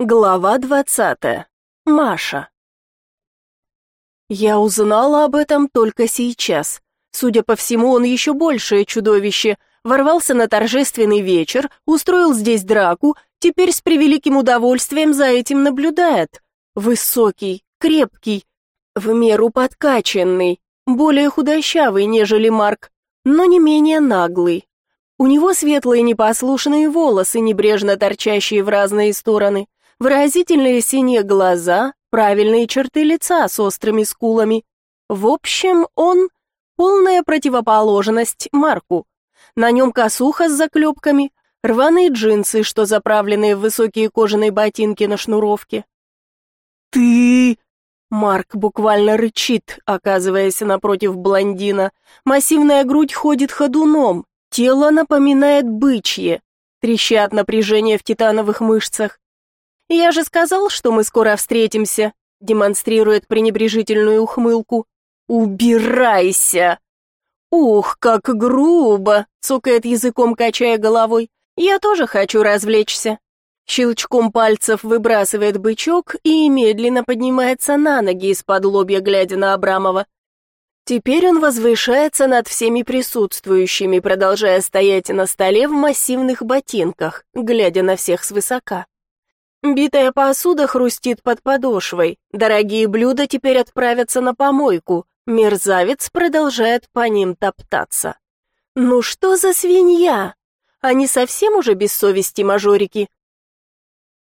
Глава двадцатая. Маша. Я узнала об этом только сейчас. Судя по всему, он еще большее чудовище. Ворвался на торжественный вечер, устроил здесь драку, теперь с превеликим удовольствием за этим наблюдает. Высокий, крепкий, в меру подкачанный, более худощавый, нежели Марк, но не менее наглый. У него светлые непослушные волосы, небрежно торчащие в разные стороны выразительные синие глаза, правильные черты лица с острыми скулами. В общем, он полная противоположность Марку. На нем косуха с заклепками, рваные джинсы, что заправленные в высокие кожаные ботинки на шнуровке. «Ты...» Марк буквально рычит, оказываясь напротив блондина. Массивная грудь ходит ходуном, тело напоминает бычье, трещат напряжение в титановых мышцах. «Я же сказал, что мы скоро встретимся», демонстрирует пренебрежительную ухмылку. «Убирайся!» «Ух, как грубо!» — цокает языком, качая головой. «Я тоже хочу развлечься». Щелчком пальцев выбрасывает бычок и медленно поднимается на ноги из-под лобья, глядя на Абрамова. Теперь он возвышается над всеми присутствующими, продолжая стоять на столе в массивных ботинках, глядя на всех свысока. Битая посуда хрустит под подошвой. Дорогие блюда теперь отправятся на помойку. Мерзавец продолжает по ним топтаться. Ну что за свинья? Они совсем уже без совести, мажорики.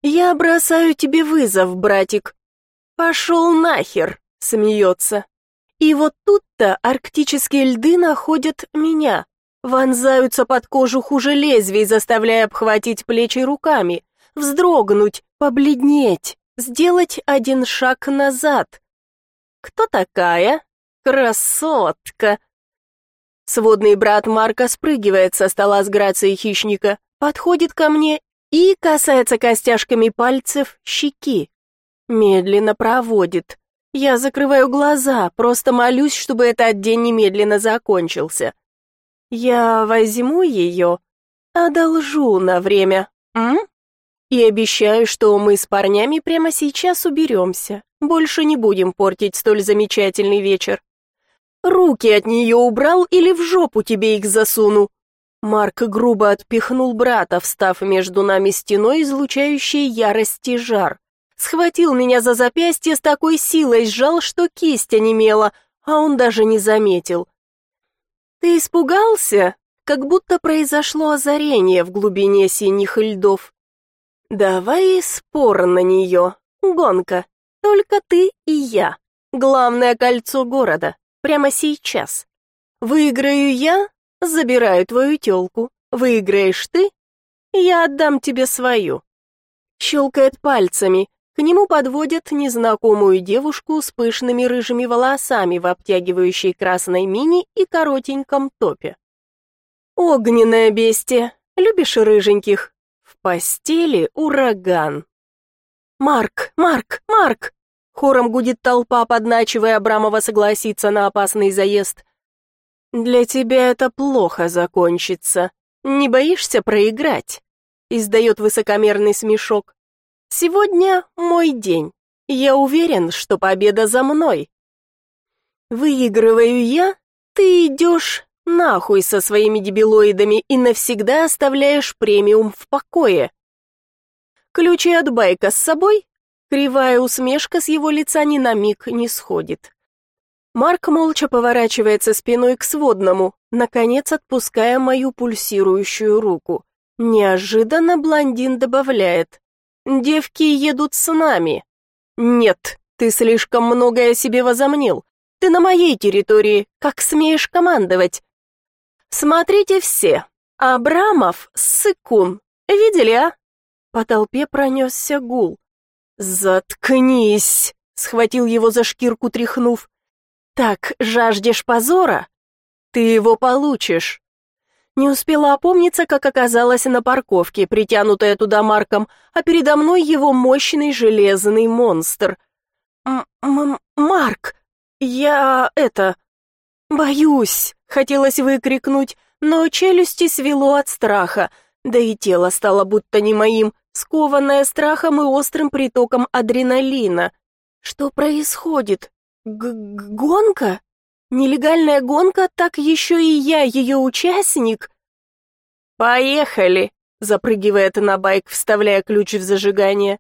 Я бросаю тебе вызов, братик. Пошел нахер, смеется. И вот тут-то арктические льды находят меня. Вонзаются под кожу хуже лезвий, заставляя обхватить плечи руками вздрогнуть, побледнеть, сделать один шаг назад. Кто такая? Красотка. Сводный брат Марка спрыгивает со стола с грацией хищника, подходит ко мне и касается костяшками пальцев щеки. Медленно проводит. Я закрываю глаза, просто молюсь, чтобы этот день немедленно закончился. Я возьму ее, одолжу на время, м? И обещаю, что мы с парнями прямо сейчас уберемся. Больше не будем портить столь замечательный вечер. Руки от нее убрал или в жопу тебе их засуну?» Марк грубо отпихнул брата, встав между нами стеной, излучающей ярость и жар. Схватил меня за запястье с такой силой, сжал, что кисть онемела, а он даже не заметил. «Ты испугался?» Как будто произошло озарение в глубине синих льдов. «Давай спор на нее. Гонка. Только ты и я. Главное кольцо города. Прямо сейчас. Выиграю я, забираю твою тёлку. Выиграешь ты, я отдам тебе свою». Щелкает пальцами. К нему подводят незнакомую девушку с пышными рыжими волосами в обтягивающей красной мини и коротеньком топе. «Огненное бестие. Любишь рыженьких?» Постели ураган. «Марк! Марк! Марк!» Хором гудит толпа, подначивая Абрамова согласиться на опасный заезд. «Для тебя это плохо закончится. Не боишься проиграть?» Издает высокомерный смешок. «Сегодня мой день. Я уверен, что победа за мной. Выигрываю я, ты идешь Нахуй со своими дебилоидами и навсегда оставляешь премиум в покое. Ключи от байка с собой? Кривая усмешка с его лица ни на миг не сходит. Марк молча поворачивается спиной к сводному, наконец отпуская мою пульсирующую руку. Неожиданно блондин добавляет. «Девки едут с нами». «Нет, ты слишком многое себе возомнил. Ты на моей территории, как смеешь командовать? Смотрите все. Абрамов, Сыкун. Видели, а? По толпе пронесся гул. Заткнись, схватил его за шкирку, тряхнув. Так, жаждешь позора? Ты его получишь. Не успела опомниться, как оказалась на парковке, притянутая туда Марком, а передо мной его мощный железный монстр. М -м «Марк, я это... боюсь!» Хотелось выкрикнуть, но челюсти свело от страха. Да и тело стало будто не моим, скованное страхом и острым притоком адреналина. Что происходит? Г гонка? Нелегальная гонка, так еще и я ее участник? Поехали, запрыгивает на байк, вставляя ключ в зажигание.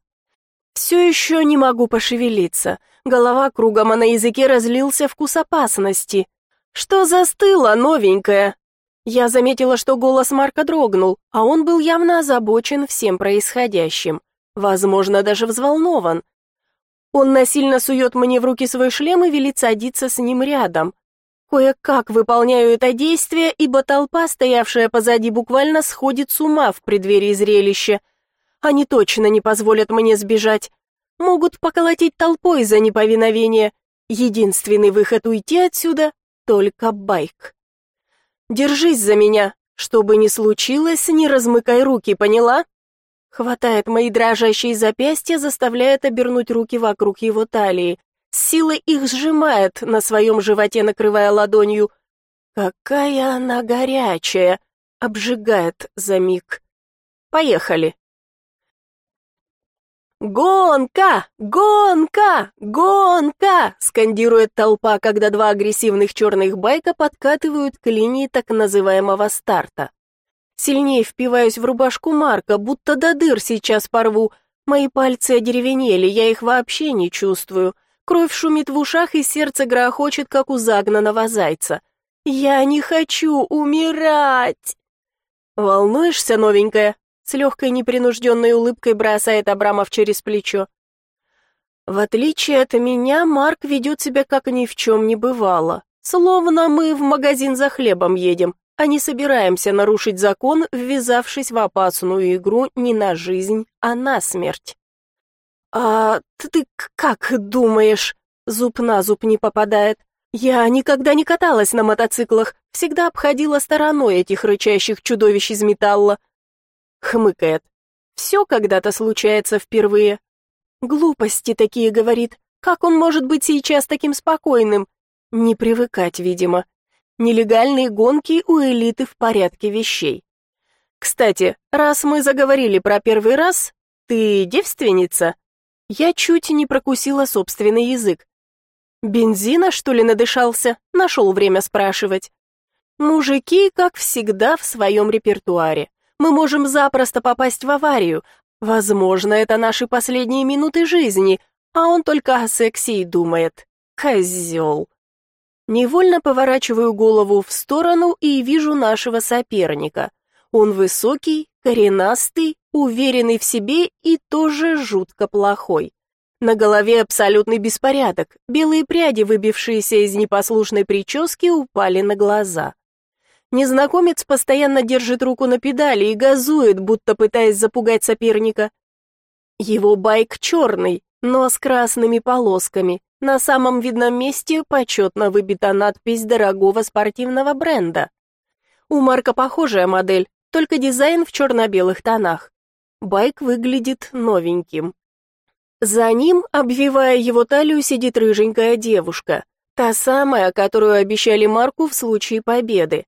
Все еще не могу пошевелиться. Голова кругом, а на языке разлился вкус опасности. Что застыло, новенькое? Я заметила, что голос Марка дрогнул, а он был явно озабочен всем происходящим. Возможно, даже взволнован. Он насильно сует мне в руки свой шлем и велит садиться с ним рядом. Кое-как выполняю это действие, ибо толпа, стоявшая позади, буквально сходит с ума в преддверии зрелища. Они точно не позволят мне сбежать. Могут поколотить толпой за неповиновение. Единственный выход уйти отсюда — только байк. Держись за меня. Что бы ни случилось, не размыкай руки, поняла? Хватает мои дрожащие запястья, заставляет обернуть руки вокруг его талии. С силой их сжимает, на своем животе накрывая ладонью. Какая она горячая! Обжигает за миг. Поехали. «Гонка! Гонка! Гонка!» — скандирует толпа, когда два агрессивных черных байка подкатывают к линии так называемого старта. Сильнее впиваюсь в рубашку Марка, будто до дыр сейчас порву. Мои пальцы одеревенели, я их вообще не чувствую. Кровь шумит в ушах, и сердце грохочет, как у загнанного зайца. «Я не хочу умирать!» «Волнуешься, новенькая?» С легкой непринужденной улыбкой бросает Абрамов через плечо. В отличие от меня, Марк ведет себя как ни в чем не бывало. Словно мы в магазин за хлебом едем, а не собираемся нарушить закон, ввязавшись в опасную игру не на жизнь, а на смерть. «А ты как думаешь?» Зуб на зуб не попадает. «Я никогда не каталась на мотоциклах, всегда обходила стороной этих рычащих чудовищ из металла хмыкает. Все когда-то случается впервые. Глупости такие, говорит. Как он может быть сейчас таким спокойным? Не привыкать, видимо. Нелегальные гонки у элиты в порядке вещей. Кстати, раз мы заговорили про первый раз, ты девственница? Я чуть не прокусила собственный язык. Бензина, что ли, надышался? Нашел время спрашивать. Мужики, как всегда, в своем репертуаре мы можем запросто попасть в аварию. Возможно, это наши последние минуты жизни, а он только о сексе и думает. Козел. Невольно поворачиваю голову в сторону и вижу нашего соперника. Он высокий, коренастый, уверенный в себе и тоже жутко плохой. На голове абсолютный беспорядок, белые пряди, выбившиеся из непослушной прически, упали на глаза. Незнакомец постоянно держит руку на педали и газует, будто пытаясь запугать соперника. Его байк черный, но с красными полосками. На самом видном месте почетно выбита надпись дорогого спортивного бренда. У Марка похожая модель, только дизайн в черно-белых тонах. Байк выглядит новеньким. За ним, обвивая его талию, сидит рыженькая девушка, та самая, которую обещали Марку в случае победы.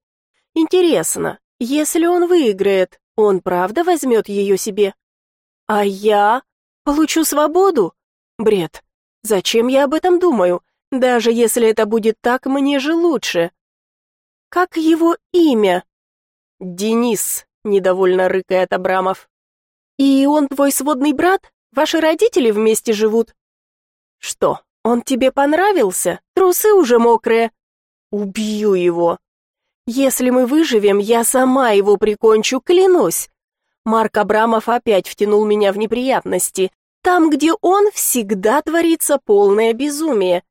Интересно, если он выиграет, он правда возьмет ее себе? А я получу свободу? Бред. Зачем я об этом думаю? Даже если это будет так, мне же лучше. Как его имя? Денис, недовольно рыкает Абрамов. И он твой сводный брат? Ваши родители вместе живут? Что, он тебе понравился? Трусы уже мокрые. Убью его. Если мы выживем, я сама его прикончу, клянусь. Марк Абрамов опять втянул меня в неприятности. Там, где он, всегда творится полное безумие.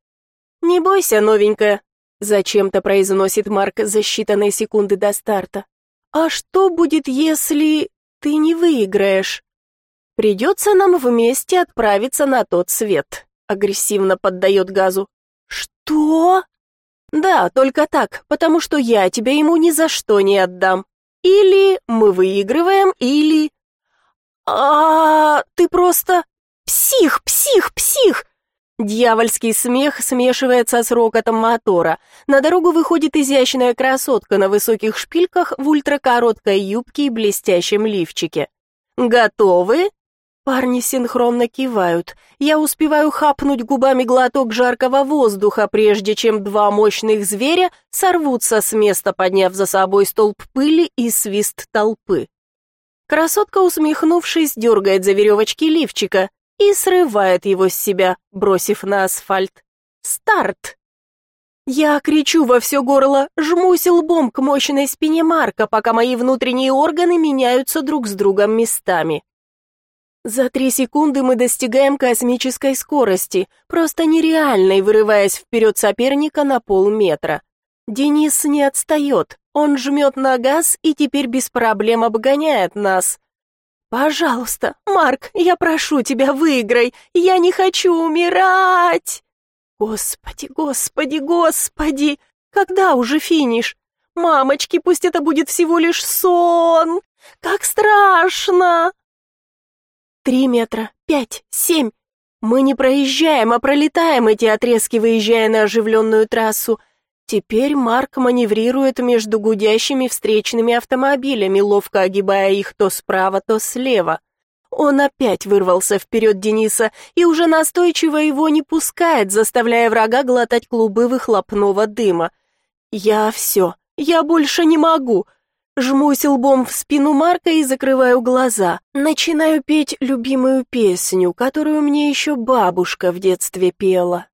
Не бойся, новенькая, зачем-то произносит Марк за считанные секунды до старта. А что будет, если ты не выиграешь? Придется нам вместе отправиться на тот свет, агрессивно поддает газу. Что? Да, только так, потому что я тебя ему ни за что не отдам. Или мы выигрываем, или... А, ты просто... Псих, псих, псих! Дьявольский смех смешивается с рокотом мотора. На дорогу выходит изящная красотка на высоких шпильках в ультракороткой юбке и блестящем лифчике. «Готовы?» Парни синхронно кивают. Я успеваю хапнуть губами глоток жаркого воздуха, прежде чем два мощных зверя сорвутся с места, подняв за собой столб пыли и свист толпы. Красотка, усмехнувшись, дергает за веревочки лифчика, и срывает его с себя, бросив на асфальт. Старт! Я кричу во все горло, жмусь лбом к мощной спине Марка, пока мои внутренние органы меняются друг с другом местами. За три секунды мы достигаем космической скорости, просто нереальной, вырываясь вперед соперника на полметра. Денис не отстает, он жмет на газ и теперь без проблем обгоняет нас. «Пожалуйста, Марк, я прошу тебя, выиграй! Я не хочу умирать!» «Господи, господи, господи! Когда уже финиш? Мамочки, пусть это будет всего лишь сон! Как страшно!» Три метра, пять, семь. Мы не проезжаем, а пролетаем эти отрезки, выезжая на оживленную трассу. Теперь Марк маневрирует между гудящими встречными автомобилями, ловко огибая их то справа, то слева. Он опять вырвался вперед Дениса и уже настойчиво его не пускает, заставляя врага глотать клубы выхлопного дыма. «Я все, я больше не могу!» Жмусь лбом в спину Марка и закрываю глаза. Начинаю петь любимую песню, которую мне еще бабушка в детстве пела.